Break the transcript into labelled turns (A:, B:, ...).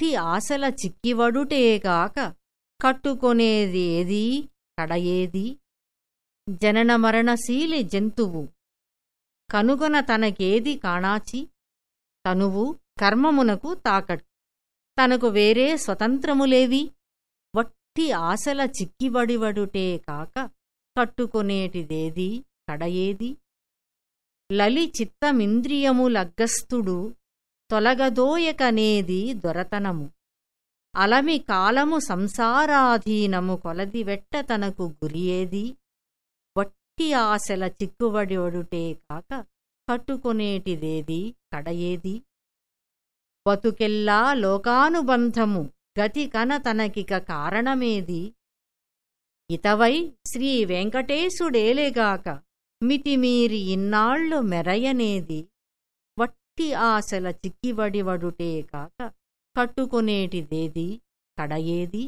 A: వట్టి ఆశల చిక్కివడుటేగాక కట్టుకొనేది ఏదీ? కడయేది జనన మరణశీలి జంతువు. కనుగొన తనకేది కాణాచి? తనువు కర్మమునకు తాకట్ తనకు వేరే స్వతంత్రములేవి? వట్టి ఆశల చిక్కిబడివడుటే కాక కట్టుకొనేటిదేది? కడయేది లలి చిత్తమింద్రియములగ్గస్థుడు తొలగదోయకనేది దొరతనము. అలమి కాలము సంసారాధీనము కొలదివెట్ట తనకు గురియేది. వట్టి ఆశల చిక్కుబడివడుటే కాక కట్టుకొనేటిదేది కడయేది బతుకెల్లా లోకానుబంధము గతి కన తనకిక కారణమేది. ఇతవై శ్రీ వెంకటేశుడేలేగాక మితిమీరి ఇన్నాళ్ళు మెరయనేది. వట్టి ఆశల చిక్కివడివడుటే కాక కట్టుకునేటిదేది కడయేది